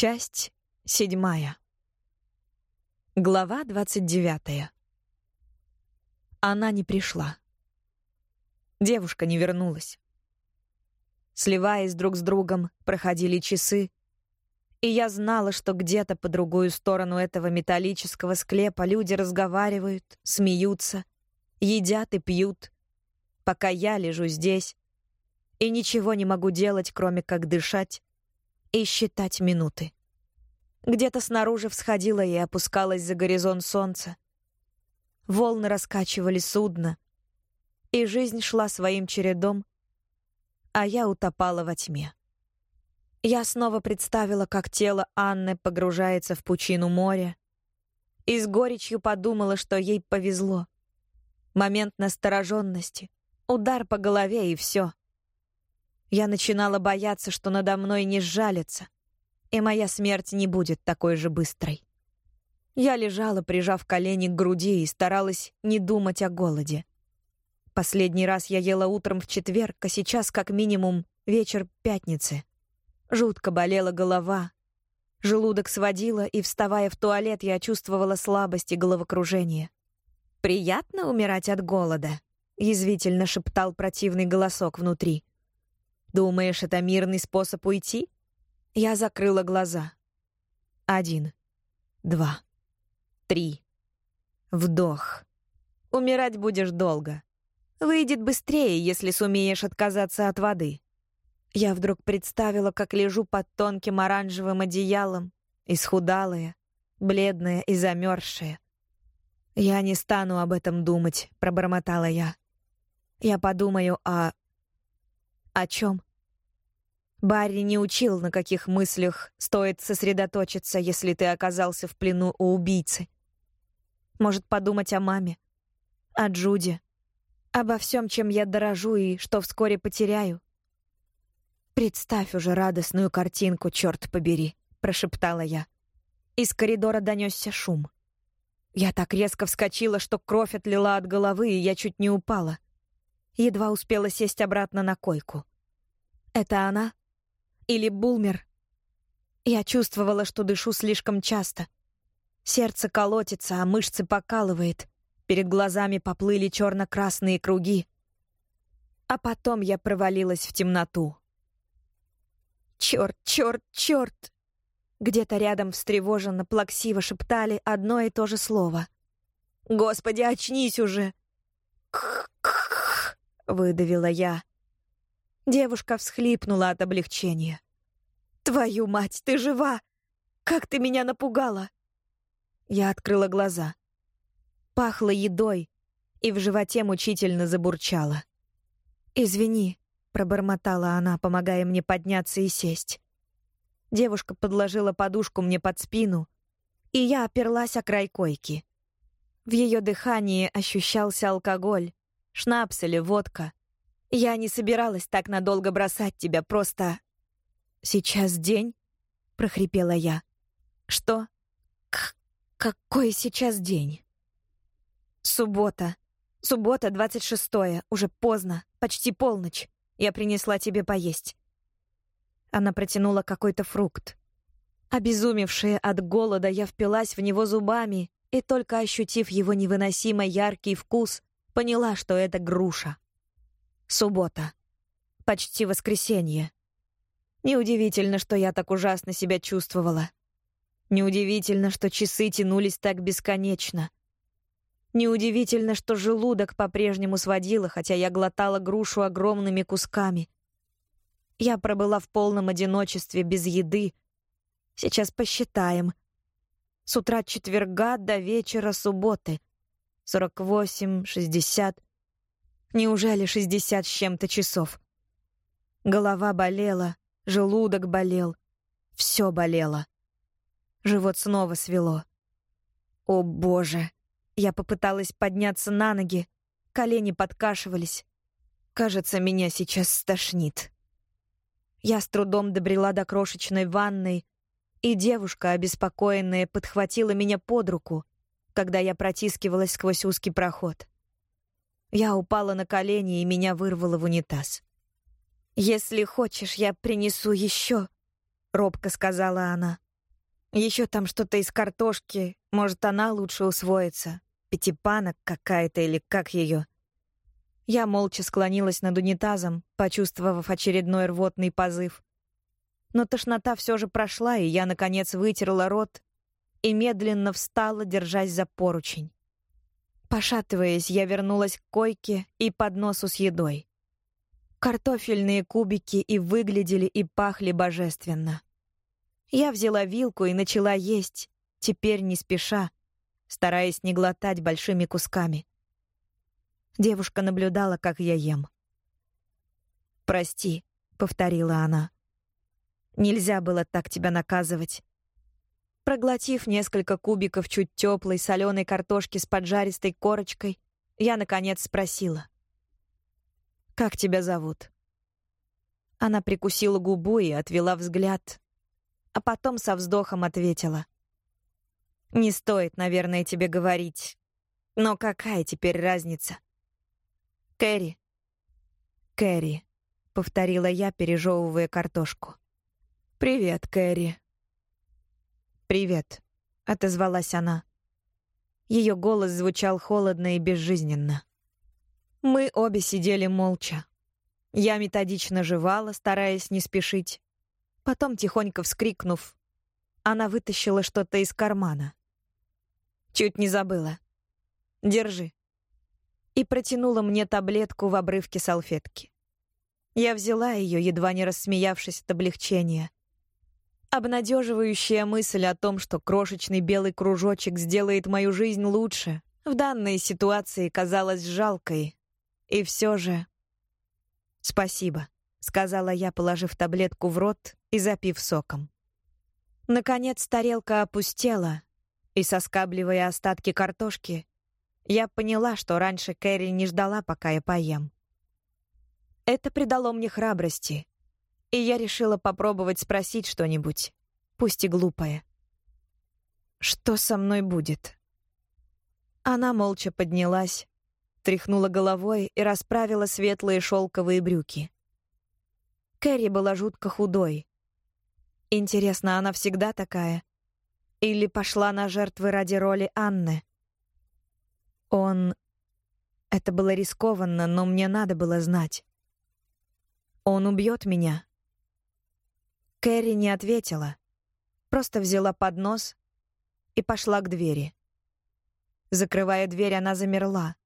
Часть седьмая. Глава двадцать девятая. Она не пришла. Девушка не вернулась. Сливаясь друг с другом, проходили часы, и я знала, что где-то по другую сторону этого металлического склепа люди разговаривают, смеются, едят и пьют, пока я лежу здесь и ничего не могу делать, кроме как дышать и считать минуты. Где-то снаружи всходило и опускалось за горизонт солнце. Волны раскачивали судно, и жизнь шла своим чередом, а я утопала во тьме. Я снова представила, как тело Анны погружается в пучину моря, и с горечью подумала, что ей повезло. Момент настороженности, удар по голове и все. Я начинала бояться, что надо мной не сжалится, и моя смерть не будет такой же быстрой. Я лежала, прижав колени к груди, и старалась не думать о голоде. Последний раз я ела утром в четверг, а сейчас как минимум вечер пятницы. Жутко болела голова. Желудок сводило, и, вставая в туалет, я чувствовала слабость и головокружение. «Приятно умирать от голода», — язвительно шептал противный голосок внутри. Думаешь, это мирный способ уйти? Я закрыла глаза. Один, два, три. Вдох. Умирать будешь долго. Выйдет быстрее, если сумеешь отказаться от воды. Я вдруг представила, как лежу под тонким оранжевым одеялом, исхудалая, бледная и замерзшая. «Я не стану об этом думать», — пробормотала я. «Я подумаю о о чем? Барри не учил, на каких мыслях стоит сосредоточиться, если ты оказался в плену у убийцы. Может, подумать о маме, о Джуде, обо всем, чем я дорожу и что вскоре потеряю. «Представь уже радостную картинку, черт побери», — прошептала я. Из коридора донесся шум. Я так резко вскочила, что кровь отлила от головы, и я чуть не упала. Едва успела сесть обратно на койку. Это она? Или Булмер? Я чувствовала, что дышу слишком часто. Сердце колотится, а мышцы покалывает. Перед глазами поплыли черно-красные круги. А потом я провалилась в темноту. Черт, черт, черт! Где-то рядом встревоженно, плаксиво шептали одно и то же слово. «Господи, очнись уже!» «Кх-кх-кх!» — выдавила я. Девушка всхлипнула от облегчения. «Твою мать, ты жива! Как ты меня напугала!» Я открыла глаза. Пахло едой, и в животе мучительно забурчало. «Извини», — пробормотала она, помогая мне подняться и сесть. Девушка подложила подушку мне под спину, и я оперлась о край койки. В ее дыхании ощущался алкоголь, шнапс или водка. Я не собиралась так надолго бросать тебя, просто... Сейчас день? прохрипела я. Что? К какой сейчас день? Суббота. Суббота, двадцать шестое. Уже поздно, почти полночь. Я принесла тебе поесть. Она протянула какой-то фрукт. Обезумевшая от голода, я впилась в него зубами и только ощутив его невыносимо яркий вкус, поняла, что это груша. Суббота. Почти воскресенье. Неудивительно, что я так ужасно себя чувствовала. Неудивительно, что часы тянулись так бесконечно. Неудивительно, что желудок по-прежнему сводило, хотя я глотала грушу огромными кусками. Я пробыла в полном одиночестве, без еды. Сейчас посчитаем. С утра четверга до вечера субботы. Сорок восемь, шестьдесят. Неужели шестьдесят с чем-то часов? Голова болела, желудок болел, все болело. Живот снова свело. О, боже! Я попыталась подняться на ноги, колени подкашивались. Кажется, меня сейчас стошнит. Я с трудом добрела до крошечной ванной, и девушка, обеспокоенная, подхватила меня под руку, когда я протискивалась сквозь узкий проход. Я упала на колени, и меня вырвало в унитаз. «Если хочешь, я принесу еще», — робко сказала она. Еще там что-то из картошки. Может, она лучше усвоится. Пятипанок какая-то или как ее. Я молча склонилась над унитазом, почувствовав очередной рвотный позыв. Но тошнота все же прошла, и я, наконец, вытерла рот и медленно встала, держась за поручень. Пошатываясь, я вернулась к койке и подносу с едой. Картофельные кубики и выглядели, и пахли божественно. Я взяла вилку и начала есть, теперь не спеша, стараясь не глотать большими кусками. Девушка наблюдала, как я ем. «Прости», — повторила она. «Нельзя было так тебя наказывать». Проглотив несколько кубиков чуть теплой соленой картошки с поджаристой корочкой, я, наконец, спросила. «Как тебя зовут?» Она прикусила губу и отвела взгляд, а потом со вздохом ответила. «Не стоит, наверное, тебе говорить. Но какая теперь разница?» «Кэрри». «Кэрри», — повторила я, пережевывая картошку. «Привет, Кэрри». «Привет», — отозвалась она. Ее голос звучал холодно и безжизненно. Мы обе сидели молча. Я методично жевала, стараясь не спешить. Потом, тихонько вскрикнув, она вытащила что-то из кармана. «Чуть не забыла. Держи» и протянула мне таблетку в обрывке салфетки. Я взяла ее, едва не рассмеявшись от облегчения. Обнадеживающая мысль о том, что крошечный белый кружочек сделает мою жизнь лучше, в данной ситуации казалась жалкой. И все же... «Спасибо», — сказала я, положив таблетку в рот и запив соком. Наконец тарелка опустела, и, соскабливая остатки картошки, я поняла, что раньше Кэрри не ждала, пока я поем. Это придало мне храбрости, и я решила попробовать спросить что-нибудь, пусть и глупое. «Что со мной будет?» Она молча поднялась, тряхнула головой и расправила светлые шелковые брюки. Кэрри была жутко худой. Интересно, она всегда такая? Или пошла на жертвы ради роли Анны? Он... Это было рискованно, но мне надо было знать. Он убьет меня. Кэрри не ответила. Просто взяла поднос и пошла к двери. Закрывая дверь, она замерла.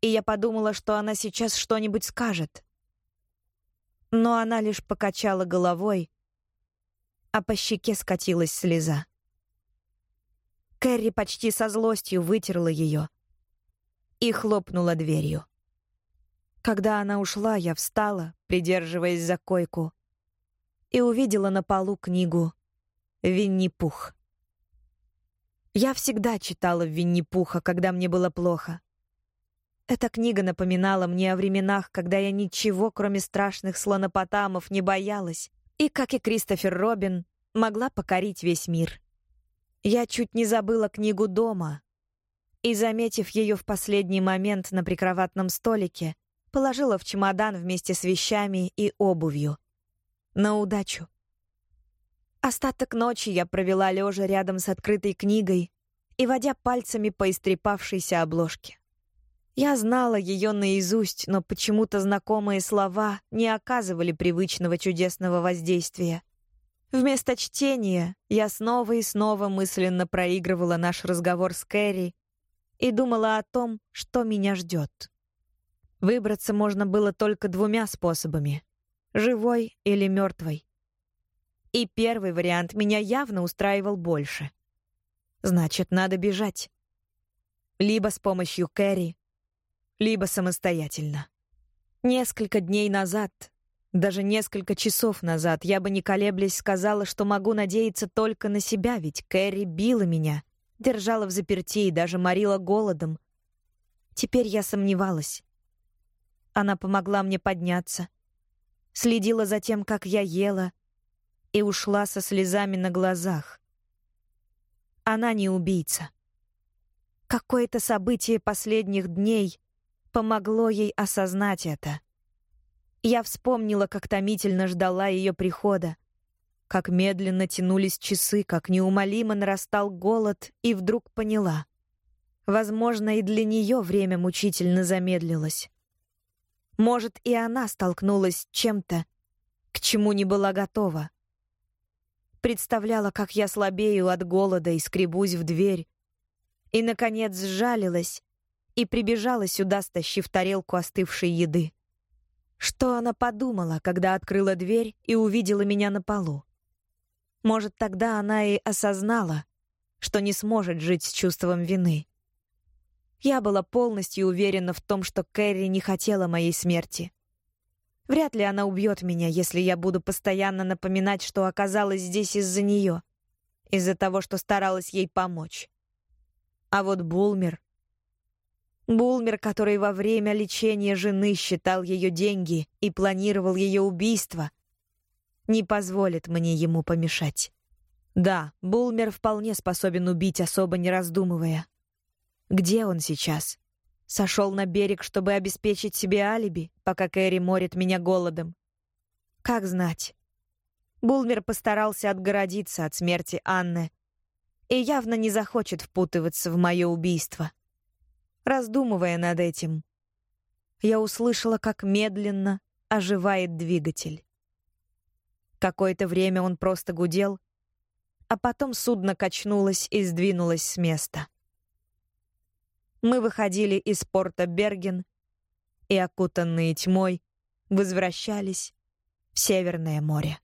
И я подумала, что она сейчас что-нибудь скажет. Но она лишь покачала головой, а по щеке скатилась слеза. Кэрри почти со злостью вытерла ее — и хлопнула дверью. Когда она ушла, я встала, придерживаясь за койку, и увидела на полу книгу «Винни-Пух». Я всегда читала Винни-Пуха, когда мне было плохо. Эта книга напоминала мне о временах, когда я ничего, кроме страшных слонопотамов, не боялась, и, как и Кристофер Робин, могла покорить весь мир. Я чуть не забыла книгу дома, и, заметив ее в последний момент на прикроватном столике, положила в чемодан вместе с вещами и обувью. На удачу. Остаток ночи я провела лежа рядом с открытой книгой и водя пальцами по истрепавшейся обложке. Я знала ее наизусть, но почему-то знакомые слова не оказывали привычного чудесного воздействия. Вместо чтения я снова и снова мысленно проигрывала наш разговор с Кэрри и думала о том, что меня ждет. Выбраться можно было только двумя способами — живой или мертвой. И первый вариант меня явно устраивал больше. Значит, надо бежать. Либо с помощью Кэрри, либо самостоятельно. Несколько дней назад, даже несколько часов назад, я бы не колеблясь сказала, что могу надеяться только на себя, ведь Кэрри била меня, держала в заперти и даже морила голодом. Теперь я сомневалась. Она помогла мне подняться, следила за тем, как я ела, и ушла со слезами на глазах. Она не убийца. Какое-то событие последних дней помогло ей осознать это. Я вспомнила, как томительно ждала ее прихода, как медленно тянулись часы, как неумолимо нарастал голод, и вдруг поняла. Возможно, и для нее время мучительно замедлилось. Может, и она столкнулась с чем-то, к чему не была готова. Представляла, как я слабею от голода и скребусь в дверь. И, наконец, сжалилась и прибежала сюда, стащив тарелку остывшей еды. Что она подумала, когда открыла дверь и увидела меня на полу? Может, тогда она и осознала, что не сможет жить с чувством вины. Я была полностью уверена в том, что Кэрри не хотела моей смерти. Вряд ли она убьет меня, если я буду постоянно напоминать, что оказалась здесь из-за нее, из-за того, что старалась ей помочь. А вот Булмер... Булмер, который во время лечения жены считал ее деньги и планировал ее убийство, не позволит мне ему помешать. Да, Булмер вполне способен убить, особо не раздумывая. Где он сейчас? Сошел на берег, чтобы обеспечить себе алиби, пока Кэрри морит меня голодом. Как знать? Булмер постарался отгородиться от смерти Анны и явно не захочет впутываться в мое убийство. Раздумывая над этим, я услышала, как медленно оживает двигатель. Какое-то время он просто гудел, а потом судно качнулось и сдвинулось с места. Мы выходили из порта Берген и, окутанные тьмой, возвращались в Северное море.